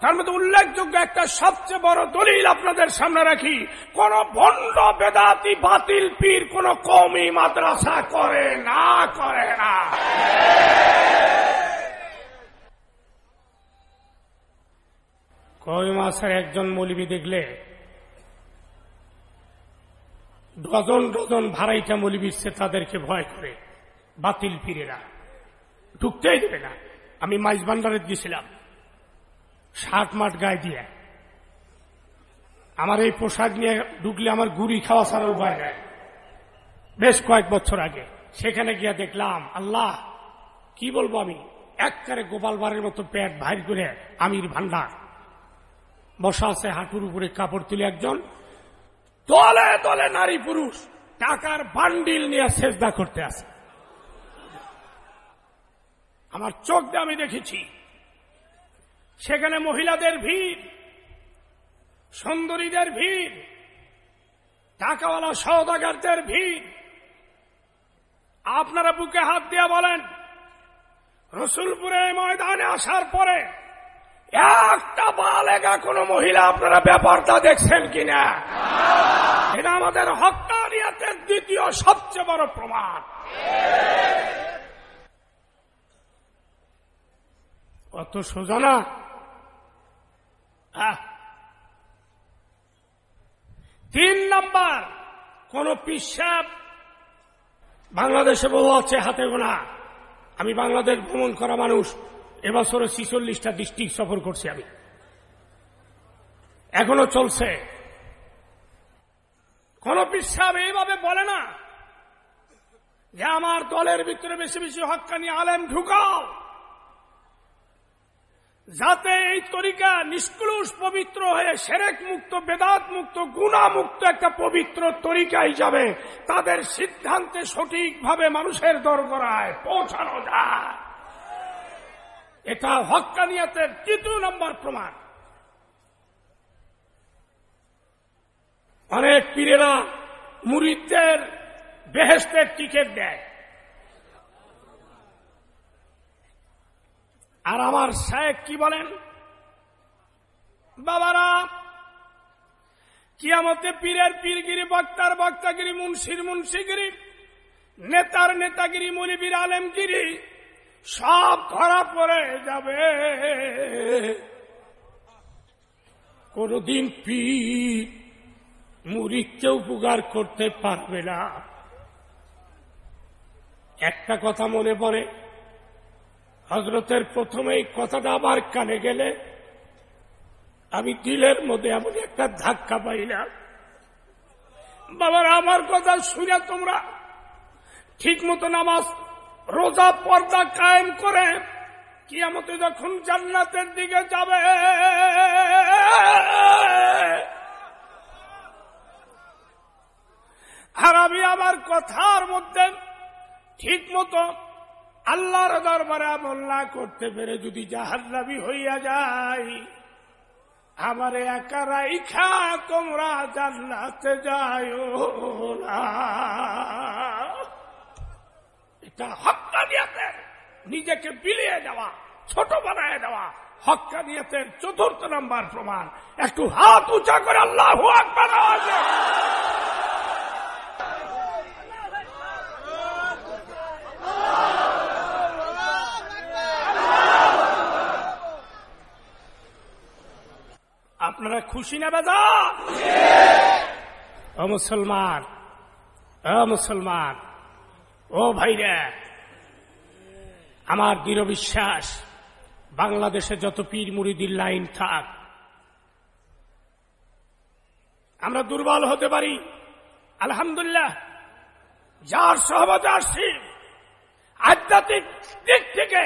তার মধ্যে উল্লেখযোগ্য একটা সবচেয়ে বড় দলিল আপনাদের সামনে রাখি। কোন ভণ্ড বেদাতি বাতিল পীর কোন কৌমি মাদ্রাসা করে না করে না। কয় মাসের একজন মৌলবি দেখলে, ডজন ডজন ভাড়াইটা মৌলবিচ্ছে তাদেরকে ভয় করে, বাতিল পীরেরা ঢুকতেই দেবে না। আমি মাইজ ভান্ডারে গেছিলাম, ষাট মাঠ গায়ে দিয়ে। আমার এই পোশাক নিয়ে ঢুকলে আমার গুড়ি খাওয়া ছাড়া উপায় নেই। বেশ কয়েক বছর আগে, সেখানে গিয়ে দেখলাম, আল্লাহ, কি বলব আমি? এককারে গোপাল বারের মতো প্যাট ভাইর করে আমির ভান্ডার। বসা আছে হাঁটুর উপরে কাপড় তুলে একজন। দলে দলে নারী পুরুষ, টাকার বান্ডিল নিয়ে সেজদা করতে আসে। আমার চোখ দিয়ে আমি দেখেছি, সেখানে মহিলাদের ভিড়, সুন্দরীদের ভিড়, টাকাওয়ালা সৌদাগারদের ভিড়। আপনারা বুকে হাত দিয়ে বলেন, রসুলপুরে ময়দানে আসার পরে একটা বালেগা কোন মহিলা আপনারা ব্যাপারটা দেখছেন কিনা? এটা আমাদের হকানিয়াতের দ্বিতীয় সবচেয়ে বড় প্রমাণ। অত সোজা না? আহ। তিন নাম্বার কোন পিসাব বাংলাদেশে বহু আছে হাতে গোনা। আমি বাংলাদেশ ভ্রমণ করা মানুষ। এবছরে ছিচল্লিশটা ডিস্ট্রিক্ট সফর করছি আমি। এখনও চলছে। কোন পিসাব এইভাবে বলে না যে আমার দলের ভিতরে বেশি বেশি হকানি আলেম ঢুকাও। যাতে এই তরিকা নিষ্কলুষ পবিত্র হয়ে সেরেক মুক্ত, বেদাত মুক্ত, গুণা মুক্ত একটা পবিত্র তরিকা হিসাবে তাদের সিদ্ধান্তে সঠিকভাবে মানুষের দরগড়ায় পৌঁছানো যায়। এটা হকানিয়াতের তৃতীয় নম্বর প্রমাণ। অনেক পীরেরা মুরিদদের বেহেস্তের টিকিট দেয়। আর আমার সাহেব কি বলেন? বাবারা, কিয়ামতে পীরের পীরগিরি, বক্তার বক্তাগিরি, মুন্সির মুন্সিগিরি, নেতার নেতাগিরি মলিবির আলেমগিরি সব ধরা পড়ে যাবে। কোনদিন পীর মুরিদকে উপকার করতে পারবে না। একটা কথা মনে পড়ে হজরতের প্রথমেই কথাটা আবার কানে গেলে, আমি দিলের মধ্যে এমন একটা ধাক্কা পাইলাম। বাবার, আমার কথা শুনে তোমরা ঠিক মতো নামাজ রোজা পর্দা কায়েম করে কিয়ামতে যখন জান্নাতের দিকে যাবে, আর আমি আমার কথার মধ্যে ঠিক মতো আল্লাহর দরবারে আমল না করতে পেরে যদি জাহান্নাবি হইয়া যাই, আমার একা রাইখা তোমরা জান্নাতে যায় না। এটা হকানিয়াতের নিজেকে বিলিয়ে যাওয়া ছোট বানায় দেওয়া হকানিয়াতের চতুর্থ নাম্বার প্রমাণ। একটু হাত উঁচা করে আল্লাহ আকবার আওয়াজে আপনারা খুশি না ও মুসলমান মুসলমান। ও ভাইরা, আমার দৃঢ় বিশ্বাস, বাংলাদেশে যত পীর মুড়িদির লাইন থাক, আমরা দুর্বল হতে পারি, আলহামদুলিল্লাহ। যার সহমত আসছি আধ্যাত্মিক দিক থেকে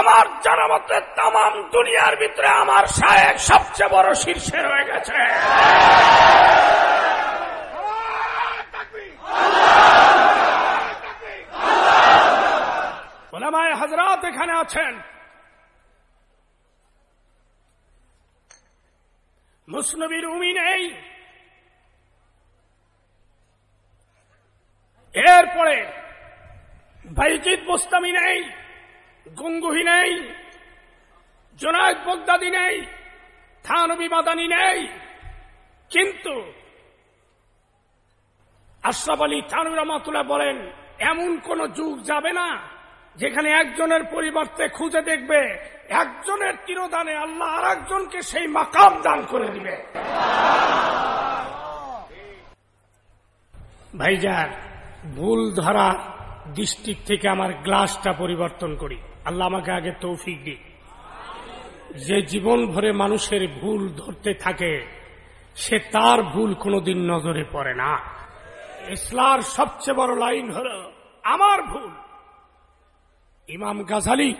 আমার জানামতের তাম দুনিয়ার ভিতরে আমার সাহেব সবচেয়ে বড় শীর্ষে রয়ে গেছে। ওলামায় হাজরাত এখানে আছেন। মুসনবীর উমি নেই। এরপরে বাইজিদ বোস্তামি নেই, গঙ্গুহি নেই, জোনায়দ বগদাদি নেই, থানবী বাদানি নেই। কিন্তু আশরাফ আলী থানবী রহমাতুল্লাহ বলেন, এমন কোন যুগ যাবে না যেখানে একজনের পরিবর্তে খুঁজে দেখবে, একজনের তিরোদানে আল্লাহ আর একজনকে সেই মাকাম দান করে দিবে। ভাইজান, ভুল ধরা দৃষ্টির থেকে আমার গ্লাসটা পরিবর্তন করি। আল্লাহ আমাকে আগে তৌফিক দিক। যে জীবন ভরে মানুষের ভুল ধরতে থাকে, সে তার ভুল কোনোদিন নজরে পড়ে না। ইসলার সবচেয়ে বড় লাইন হল, আমার ভুল। ইমাম গাজালি,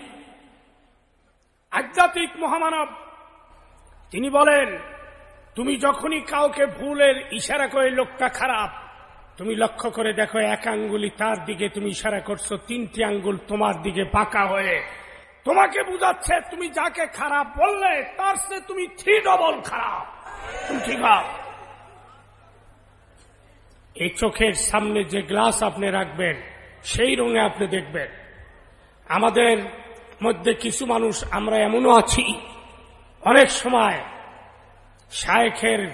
আধ্যাত্মিক মহামানব, তিনি বলেন, তুমি যখনই কাউকে ভুলের ইশারা করে লোকটা খারাপ, তুমি লক্ষ্য করে দেখো এক আঙ্গুলি তার দিকে তুমি ইশারা করছ, তিনটি আঙ্গুল তোমার দিকে পাকা হয়ে। তোমাকে বুঝাচ্ছে তুমি যাকে খারাপ বললে, তার সে তুমি থ্রি ডবল খারাপ ঠিক এই চোখের সামনে যে গ্লাস আপনি রাখবেন, সেই রঙে আপনি দেখবেন। আমাদের মধ্যে কিছু মানুষ আমরা এমনও আছি। অনেক সময় শায়েখের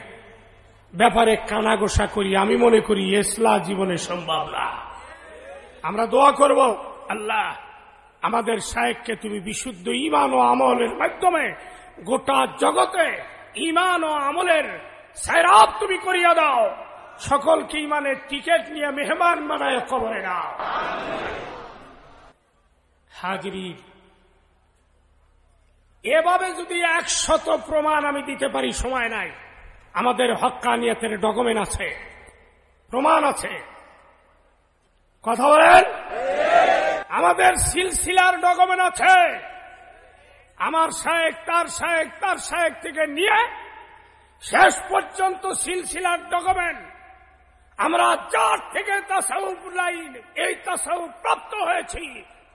ব্যাপারে কানাগোসা করি, আমি মনে করি এসলা জীবনে সম্ভব না। আমরা দোয়া করব, আল্লাহ, আমাদের শায়েককে তুমি বিশুদ্ধ ইমান ও আমলের মাধ্যমে গোটা জগতে ইমান ও আমলের সাইরাপ তুমি করিয়া দাও। সকলকে ইমানের টিকিট নিয়ে মেহমান বানায় কবরে দাও। হাজির এভাবে যদি একশত প্রমাণ আমি দিতে পারি, সময় নাই। আমাদের হক্কানিয়তের ডকুমেন্ট আছে, প্রমাণ আছে। কথা বলেন? আমাদের সিলসিলার ডকুমেন্ট আছে। আমার শায়েক, তার শায়েক তার শায়েক থেকে নিয়ে শেষ পর্যন্ত সিলসিলার ডকুমেন্ট। আমরা যার থেকে তাসাউফ লাইন, এই তাসাউফ প্রাপ্ত হয়েছি।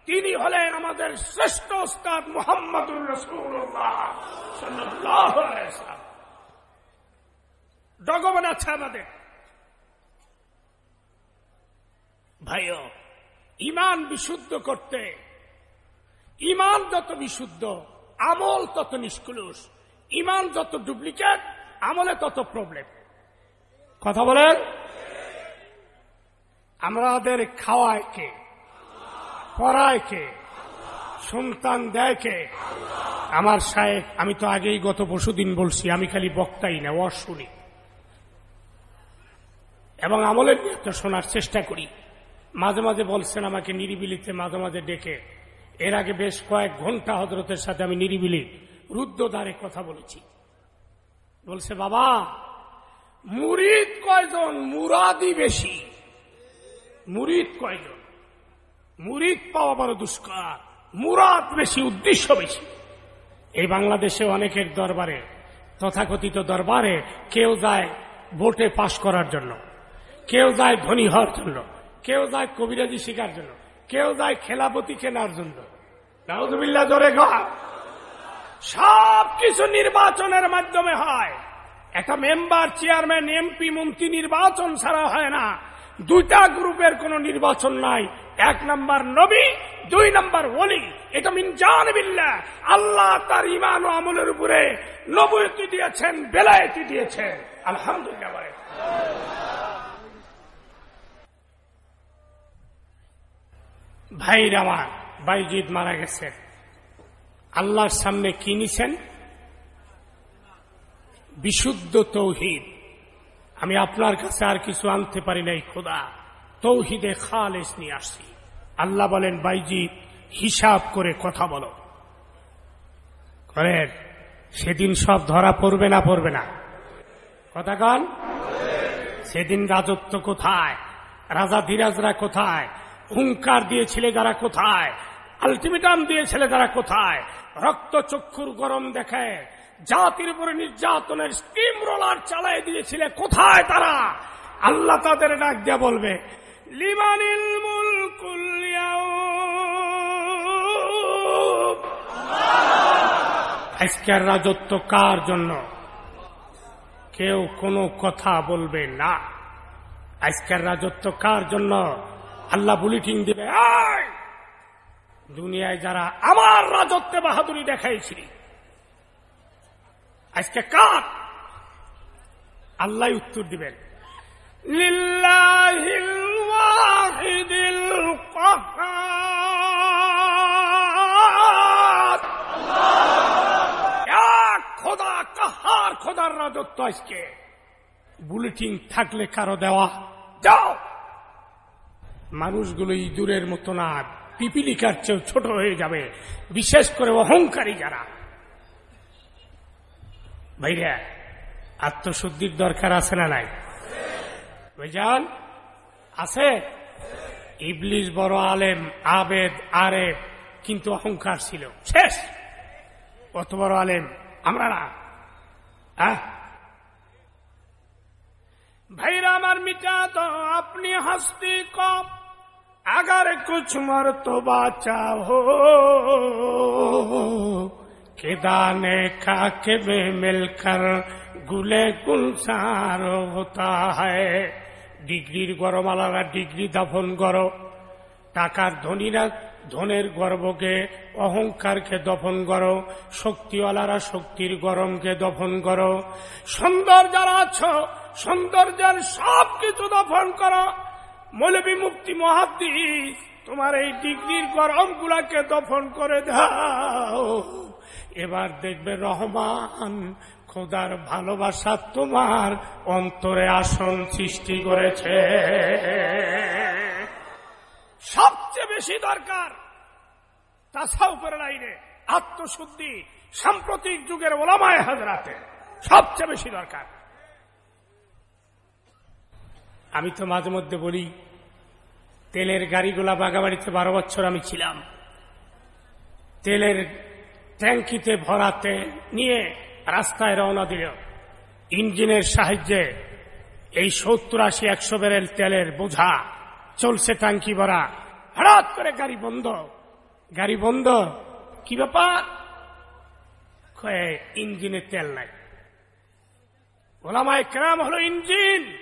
তিনি হলেন আমাদের শ্রেষ্ঠ উস্তাদ মোহাম্মদুর রসুল্লাহ ডকুমেন্ট আছে আমাদের। ভাইও ইমান বিশুদ্ধ করতে ইমান যত বিশুদ্ধ, আমল তত নিষ্কুলুস ইমান যত ডুপ্লিকেট, আমলে তত প্রবলেম। কথা বলেন? আমাদের খাওয়ায় কে? পড়ায় কে? সন্তান দেয় কে? আমার সাহেব আমি তো আগেই গত পরশুদিন বলছি, আমি খালি বক্তাই না ওর শুনি এবং আমলের নিয়ে শোনার চেষ্টা করি। মাঝে মাঝে বলছেন আমাকে নিরিবিলিতে মাঝে মাঝে ডেকে। এর আগে বেশ কয়েক ঘণ্টা হজরতের সাথে আমি নিরিবিলি রুদ্রদ্বারে কথা বলেছি। বলছে, বাবা, মুরিদ কয়জন? মুরাদি বেশি। মুরিদ কয়জন? মুরিদ পাওয়া বড় দুষ্কার, মুরাদ বেশি, উদ্দেশ্য বেশি। এই বাংলাদেশে অনেকের দরবারে, তথাকথিত দরবারে কেউ যায় ভোটে পাশ করার জন্য, কেউ যায় ধনী হওয়ার জন্য, কেউ যায় কবিরাজি শিকার জন্য, কেউ যায় খেলাপতি কেনার জন্য। নাউজুবিল্লাহ, জোরে ঘর সব কিছু নির্বাচনের মাধ্যমে হয়। একটা মেম্বার, চেয়ারম্যান, এমপি, মন্ত্রী নির্বাচন ছাড়া হয় না। দুইটা গ্রুপের কোন নির্বাচন নাই। এক নাম্বার নবী, দুই নাম্বার ওলি। এটা মিন জানবিল্লা আল্লাহ তার ইমান ও আমলের উপরে নবয়তি দিয়েছেন বেলায়তি দিয়েছেন? আলহামদুলিল্লাহ ভাইর আমার, বাইজিদ মারা গেছেন আল্লাহর সামনে কি নিছেন? বিশুদ্ধ তৌহিদ। আমি আপনার কাছে আর কিছু আনতে পারি নাই, খোদা। তৌহিদে খালেস নিয়ে আসছি। আল্লাহ বলেন, বাইজি, হিসাব করে কথা বলো। করেন, সেদিন সব ধরা পড়বে না পড়বে না। কথা কন? সেদিন রাজত্ব কোথায়? রাজা ধীরাজরা কোথায়? হুঙ্কার দিয়েছিলে যারা কোথায়? আলটিমেটাম দিয়েছিলে যারা কোথায়? রক্ত চক্ষুর গরম দেখে জাতির উপরে নির্যাতনের স্টিম রোলার চালাই দিয়েছিলে কোথায় তারা? আল্লাহ তাদের ডাক দিয়ে বলবে আজকের রাজত্ব কার জন্য? কেউ কোনো কথা বলবে না। আজকের রাজত্ব কার জন্য? আল্লাহ বুলেটিন দিবে দুনিয়ায় যারা আমার রাজত্বে বাহাদুরি দেখাইছি আজকে কার? আল্লাহ উত্তর দিবেন, লিল্লাহিল এক খোদা কাহার খোদার রাজত্ব আজকে। বুলেটিন থাকলে কারও দেওয়া? যাও। মানুষগুলো ইঁদুরের মতো না, পিপিলিকার চেয়েও ছোট হয়ে যাবে, বিশেষ করে অহংকারী যারা। ভাইরা, আত্মশুদ্ধির দরকার আছে না নাই? ভাইজান আছে? ইবলিশ বড় আলেম, আবেদ আরে কিন্তু অহংকার ছিল। শেষ! অত বড় আলেম আমরা না। ভাইরা আমার মিটা তো আপনি হাসতি কম, আগার কুছ মর তো বাঁচাও কেদানে কাকে মে মিলকর গুলে গুলসার হতা হ্যায় ডিগ্রির গরমালারা ডিগ্রি দাফন করো। টাকার ধনীরা ধনের গর্বকে, অহংকারকে দফন করো। শক্তিওয়ালারা শক্তির গরমকে দফন করো। সুন্দর যারা আছো, সৌন্দর্যের সব কিছু দফন করো। মৌলবী মুক্তি মহাদ্দিস, তোমার এই ডিগ্রির গরম গুলাকে দফন করে দাও। এবার দেখবে রহমান খোদার ভালোবাসা তোমার অন্তরে আসন সৃষ্টি করেছে। সবচেয়ে বেশি দরকার তাসাউপের লাইনে, আত্মশুদ্ধি, সাম্প্রতিক যুগের ওলামায় হাজরাতে। সবচেয়ে বেশি দরকার। আমি তো মাঝে মধ্যে বলি, তেলের গাড়িগুলা বাগাবাড়িতে বারো বছর আমি ছিলাম। তেলের ট্যাঙ্কিতে ভরাতে নিয়ে রাস্তায় রওনা দিল। ইঞ্জিনের সাহায্যে এই সত্তর আশি একশো বেরেল তেলের বোঝা, চলছে ট্যাঙ্কি ভরা। হঠাৎ করে গাড়ি বন্ধ। গাড়ি বন্ধ। কি ব্যাপার? ইঞ্জিনের তেল নাই। ওলামায় ক্রাম হলো ইঞ্জিন।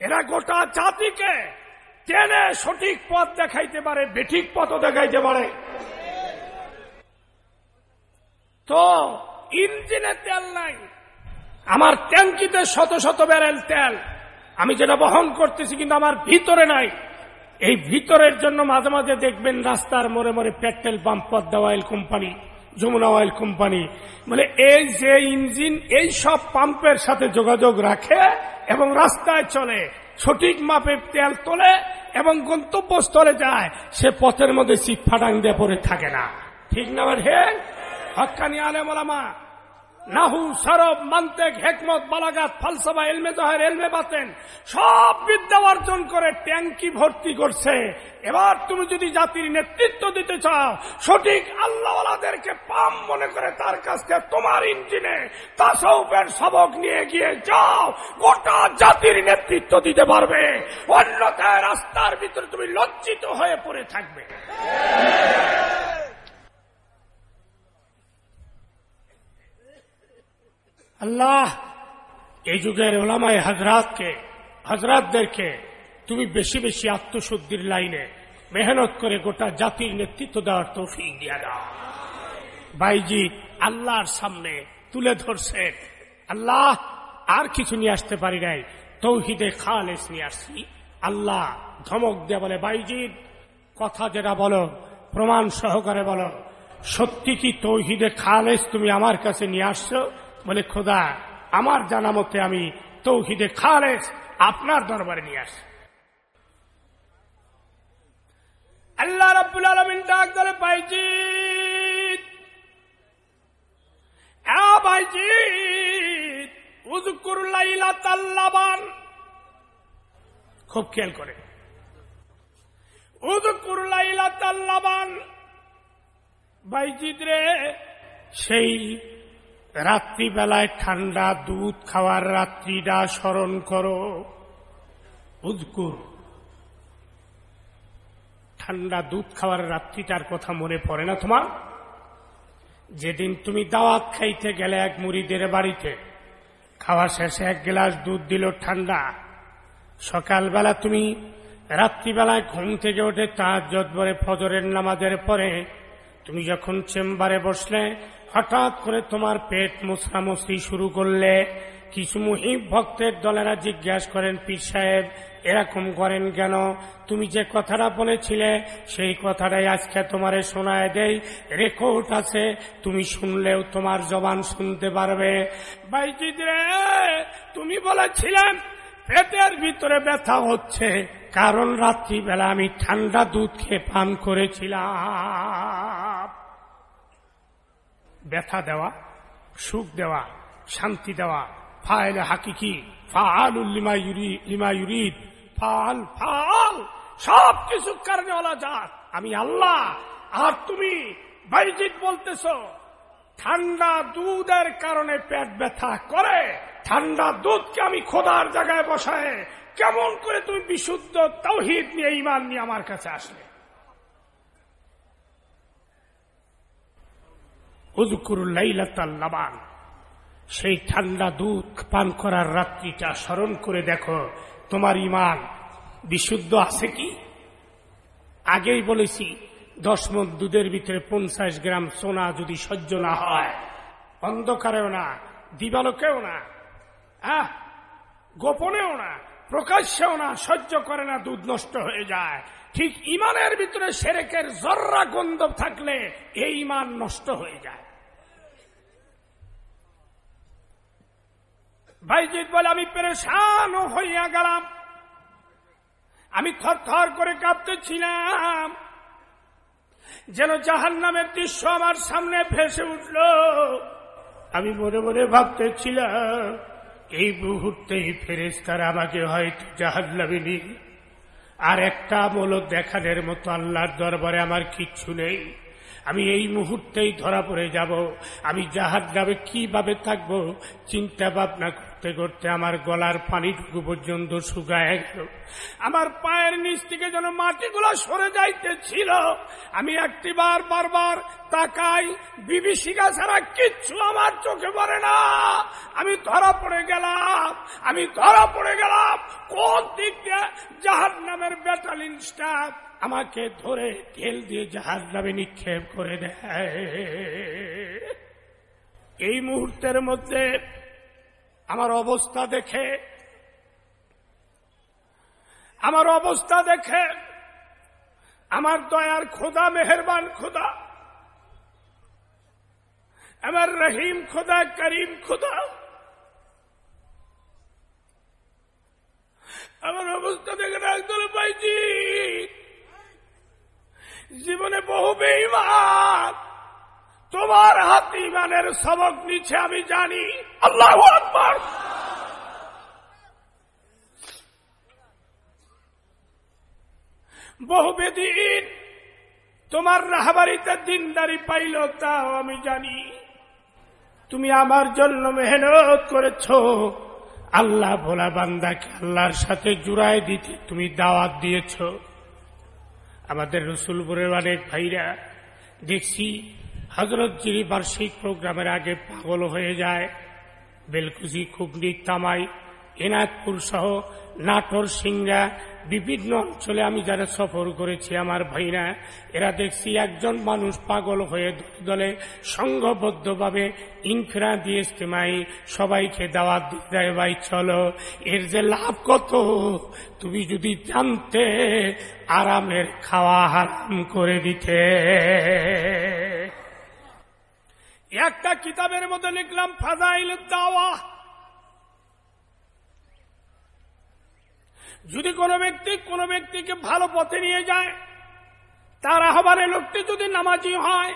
এরা গোটা জাতিকে টেনে সঠিক পথ দেখাইতে পারে, বেঠিক পথও দেখাইতে পারে। তো ইঞ্জিনে তেল নাই। আমার ট্যাঙ্কিতে শত শত ব্যারেল তেল। আমি যেটা বহন করতেছি কিন্তু আমার ভিতরে নাই। এই ভিতরের জন্য মাঝে মাঝে দেখবেন রাস্তার মোড়ে মোড়ে petrol pump, Padma oil company Jamuna oil company মানে এই যে ইঞ্জিন, এই সব পাম্পের সাথে যোগাযোগ রাখে এবং রাস্তায় চলে, সঠিক মাপের তেল তোলে এবং গন্তব্যস্থলে যায়, সে পথের মধ্যে চিপ ফাটাং দিয়ে পড়ে থাকে না। ঠিক না হে হকানি আলেম ওলামা, নাহু সরব মান্তেক হেকমত বালাগাত ফালসাফা এলমে জহের এলমে বাতেন, সব বিদ্যা অর্জন করে ট্যাঙ্কি ভর্তি করছে। এবার তুমি যদি জাতির নেতৃত্ব দিতে চাও, সঠিক আল্লাহওয়ালাদেরকে পাম মনে করে তার কাছ থেকে তোমার ইঞ্জিনে তাসৌফের সবক নিয়ে গিয়ে যাও, গোটা জাতির নেতৃত্ব দিতে পারবে। অন্যথায় রাস্তার ভিতরে তুমি লজ্জিত হয়ে পড়ে থাকবে। আল্লাহ, এই যুগের ওলামায় হজরাতকে হজরাতদেরকে তুমি বেশি বেশি আত্মশুদ্ধির লাইনে মেহনত করে গোটা জাতির নেতৃত্ব দেওয়ার তৌফিক দিয়া দাও। বাইজি আল্লাহর সামনে তুলে ধরছে। আল্লাহ, আর কিছু নিয়ে আসতে পারি নাই। তৌহিদে খালেস নিয়ে আসছি। আল্লাহ ধমক দিয়ে বলে বাইজিদ কথা যেটা বলো, প্রমাণ সহকারে বলো, সত্যি কি তৌহিদে খালেস তুমি আমার কাছে নিয়ে আসছো? বলে খোদা, আমার জানা মতে আমি তৌহিদে খালেস আপনার দরবারে নিয়ে আসি। আল্লাহ রব্বুল আলমিন ডাক ধরে পাইছি খুব খেয়াল করে। উজকুর লাইলা তাল্লাবান বাইজিদ রে, সেই রাত্রিবেলায় ঠান্ডা দুধ খাওয়ার রাত্রিটা স্মরণ করো। উদ্কুর ঠান্ডা দুধ খাওয়ার রাত্রিটার কথা মনে পড়ে না তোমার? যেদিন তুমি দাওয়াত খাইতে গেলে এক মুড়িদের বাড়িতে, খাওয়া শেষে এক গ্লাস দুধ দিল ঠান্ডা। সকালবেলা তুমি রাত্রিবেলায় ঘুম থেকে ওঠে তার যদবরে ফজরের নামাজের পরে তুমি যখন চেম্বারে বসলে হঠাৎ করে তোমার পেট মুসরামসি শুরু করলে কিছু মুহিব ভক্তের দলেরা জিজ্ঞাসা করেন, পীর সাহেব, এরকম করেন কেন? তুমি যে কথাটা বলেছিলে, সেই কথাটাই আজকে তোমারে শোনায় দেই। রেকর্ড আছে, তুমি শুনলেও তোমার জবান শুনতে পারবে। রে, তুমি বলেছিলেন পেটের ভিতরে ব্যথা হচ্ছে। কারণ রাত্রিবেলা আমি ঠান্ডা দুধ খেয়ে পান করেছিলাম। ব্যথা দেওয়া, সুখ দেওয়া, শান্তি দেওয়া। ফাইল হাকিকি ফাল লিমা ফাল ফাল সব কিছু কারণে ওলা যাক আমি আল্লাহ, আর তুমি বাইজিদ বলতেছ, ঠান্ডা দুধের কারণে পেট ব্যথা করে, ঠান্ডা দুধকে আমি খোদার জায়গায় বসায়, কেমন করে তুমি বিশুদ্ধ তৌহিদ নিয়ে ইমান নিয়ে আমার কাছে আসলে? লাবান সেই ঠান্ডা দুধ পান করার রাত্রিটা স্মরণ করে দেখো, তোমার ইমান বিশুদ্ধ আছে কি? আগেই বলেছি, দশ মন দুধের ভিতরে পঞ্চাশ গ্রাম সোনা যদি সহ্য না হয়, অন্ধকারেও না, দিবালোকেও না হ্যাঁ গোপনেও না, প্রকাশ্যেও না, সহ্য করে না, দুধ নষ্ট হয়ে যায়। ঠিক ইমানের ভিতরে সেরেকের জর্রা গন্ধ থাকলে এই ইমান নষ্ট হয়ে যায়। ভাইজিৎ বলে, আমি পেরেশান হইয়া গেলাম। আমি থর থর করে কাঁপতেছিলাম যেন জাহান নামের দৃশ্য আমার সামনে ভেসে উঠল। আমি মনে মনে ভাবতেছিলাম, এই মুহূর্তেই ফেরেস্তার আমাকে হয়তো জাহান নামে আর একটা আমল দেখানোর মতো আল্লাহর দরবারে আমার কিচ্ছু নেই। আমি এই মুহূর্তেই ধরা পড়ে যাব। আমি জাহাজ যাবে, কীভাবে থাকব? চিন্তা ভাবনা করতে করতে আমার গলার পানিটুকু পর্যন্ত শুকায় গেল। আমার পায়ের নিচ থেকে যেন মাটিগুলো সরে যাইতেছিল। আমি একটিবার বারবার তাকাই, বিভীষিকা ছাড়া কিচ্ছু আমার চোখে পড়ে না। আমি ধরা পড়ে গেলাম, আমি ধরা পড়ে গেলাম। কোন দিক দিয়ে জাহাজ নামের ব্যাটালিন স্টাফ আমাকে ধরে তেল দিয়ে জাহাজ নামে নিক্ষেপ করে দেয়। এই মুহূর্তের মধ্যে আমার অবস্থা দেখে, আমার অবস্থা দেখে, আমার দয়ার খোদা, মেহরবান খোদা, আমার রহিম খোদা, করিম খোদা, আমার অবস্থা দেখে একদল পাইছি জীবনে বহু বেইমান তোমার হাত ইমানের সবক নিচ্ছে আমি জানি। আল্লাহ বহু বেদিন, তোমার রাহাবারিতে দিনদারি পাইল, তাও আমি জানি। তুমি আমার জন্য মেহনত করেছ। আল্লাহ ভোলা বান্দাকে আল্লাহর সাথে জুড়াই দিতে তুমি দাওয়াত দিয়েছ। আমাদের রসুলপুরের অনেক ভাইরা দেখছি হজরত জিরি বার্ষিক প্রোগ্রামের আগে পাগল হয়ে যায়, বেলকুচি, খুবনি, তামাই, এনায়তপুর সহ নাটোর সিংরা বিভিন্ন অঞ্চলে আমি যারা সফর করেছি, আমার ভাইরা, এরা দেখছি একজন মানুষ পাগল হয়ে দলে সংঘবদ্ধভাবে ইনফিরা দিয়ে ইস্তেমাই সবাইকে দাওয়াত দিতে ভাই, চলো, এর যে লাভ কত? তুমি যদি জানতে আরামের খাওয়া হারাম করে দিতে। একটা কিতাবের মধ্যে লিখলাম ফাদাইল দাওয়া যদি কোনো ব্যক্তি কোনো ব্যক্তিকে ভালো পথে নিয়ে যায়, তার আহ্বানের লোকটি যদি নামাজি হয়,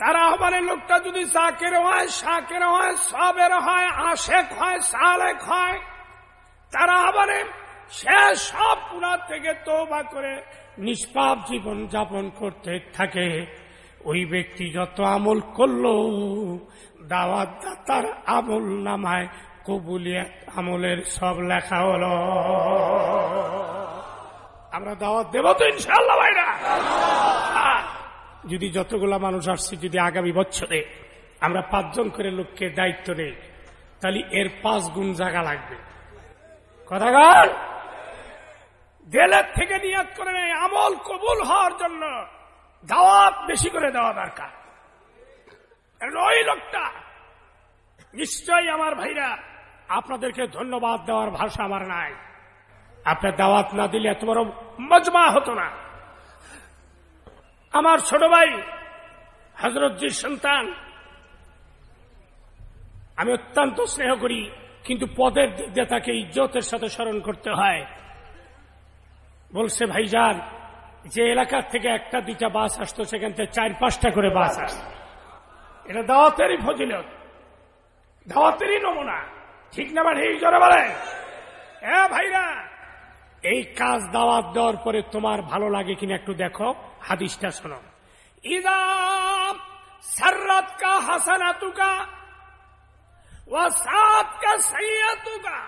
তার আহ্বানের লোকটা যদি সাকের হয়, শাকের হয়, সবের হয়, আশেক হয়, সালেক হয়, তার আহ্বানে সে সব পুরা থেকে তোবা করে নিষ্পাপ জীবন যাপন করতে থাকে। ওই ব্যক্তি যত আমল করল দাওয়াত দাতার আমল নামায় কবুলিয়াত আমলের সব লেখা হল। আমরা দাওয়াত দেব তো ইনশাল্লাহ ভাইরা। যদি যতগুলা মানুষ আসছে যদি আগামী বছরে আমরা পাঁচজন করে লোককে দায়িত্ব নেই, তাহলে এর পাঁচ গুণ জায়গা লাগবে। কথাগার দেলের থেকে নিয়াত করে নেই আমল কবুল হওয়ার জন্য দাওয়াত বেশি করে দেওয়া দরকার। ওই লোকটা নিশ্চয়ই আমার ভাইরা আপনাদেরকে ধন্যবাদ দেওয়ার ভাষা আমার নাই। আপনার দাওয়াত না দিলে এত বড় মজমা হতো না। আমার ছোট ভাই হজরতজির সন্তান, আমি অত্যন্ত স্নেহ করি, কিন্তু পদের দিক দিয়ে তাকে ইজ্জতের সাথে স্মরণ করতে হয়। বলছে, ভাইজান, যে এলাকার থেকে একটা, দুইটা বাস আসতো, সেখান থেকে চার, পাঁচটা করে বাস আসতো। এটা দাওয়াতেরই ফজিলত, দাওয়াতেরই নমুনা। ঠিক না এই জোরে বলে। হ্যাঁ ভাইরা, এই কাজ দাওয়াত দেওয়ার পরে তোমার ভালো লাগে কিনা একটু দেখো, হাদিসটা শোনো। ইদাম সার্রাত কা হাসানাতুকা ওয়াসাত কা সাইয়াতুকা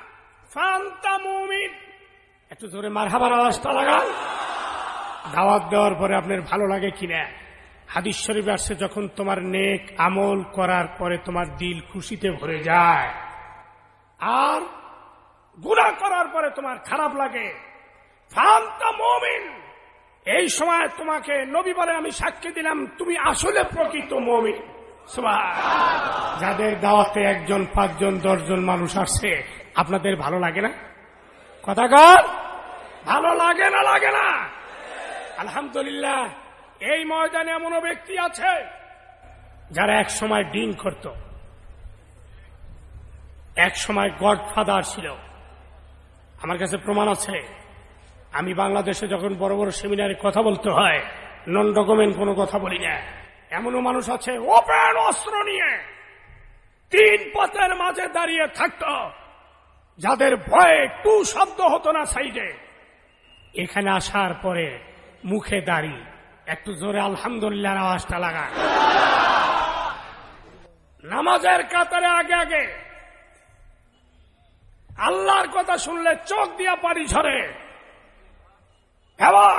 ফান্তা মুমিন। একটু জোরে মারহাবার আওয়াজটা লাগান। দাওয়াত দেওয়ার পরে আপনার ভালো লাগে কিনা? হাদিস শরীফ যখন তোমার নেক আমল করার পরে তোমার দিল খুশিতে ভরে যায়। আর গুণা করার পরে তোমার খারাপ লাগে। মমিন। এই সময় তোমাকে নবী বলে আমি সাক্ষী দিলাম, তুমি আসলে প্রকৃত মমিন। যাদের দাওয়াতে একজন, পাঁচজন, দশজন মানুষ আসছে, আপনাদের ভালো লাগে না? কথা কর। ভালো লাগে না লাগে না? আলহামদুলিল্লাহ, এই ময়দানে এমনও ব্যক্তি আছে যারা এক সময় ডিন করত। এক সময় গডফাদার ছিল। আমার কাছে প্রমাণ আছে। আমি বাংলাদেশে যখন বড় বড় সেমিনারে কথা বলতে হয়, নন ডকুমেন্ট কোনো কথা বলি না। এমনও মানুষ আছে, ওপেন অস্ত্র নিয়ে তিন পথের মাঝে দাঁড়িয়ে থাকত, যাদের ভয়ে টু শব্দ হতো না সাইডে। এখানে আসার পরে মুখে দাড়ি, একটু জোরে আলহামদুলিল্লাহ আওয়াজটা লাগায় নামাজের কাতারে আগে আগে আল্লাহর কথা শুনলে চোখ দিয়া পানি ঝরে। এবং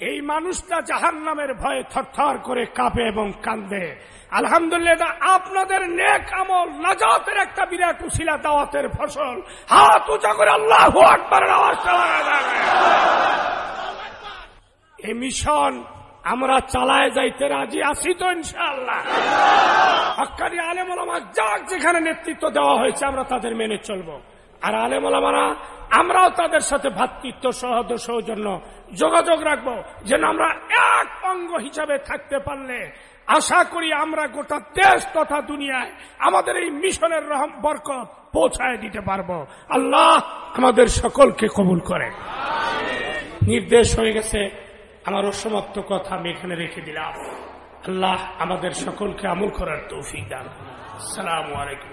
এই মানুষটা জাহান নামের ভয়ে থরথর করে কাঁপে এবং কান্দে। আলহামদুলিল্লাহ আপনাদের নেক আমল, নাজাতের একটা বিরাট উশিলা দাওয়াতের ফসল। হাত উঁচা করে আল্লাহ আওয়াজটা এই মিশন আমরা চালায় যাইতে রাজি আছি তো ইনশাআল্লাহ। হকারি আলেম যাক যেখানে নেতৃত্ব দেওয়া হয়েছে, আমরা তাদের মেনে চলব। আর আলেম ওলামারা আমরাও তাদের সাথে ভ্রাতৃত্ব সহদ সৌজন্য যোগাযোগ রাখব, যেন আমরা এক অঙ্গ হিসাবে থাকতে পারলে। আশা করি আমরা গোটা দেশ তথা দুনিয়ায় আমাদের এই মিশনের রহম, বরকত পৌঁছায় দিতে পারব। আল্লাহ আমাদের সকলকে কবুল করে। নির্দেশ হয়ে গেছে আমার অসমাপ্ত কথা আমি এখানে রেখে দিলাম। আল্লাহ আমাদের সকলকে আমল করার তৌফিক দান সালাম আলাইকুম।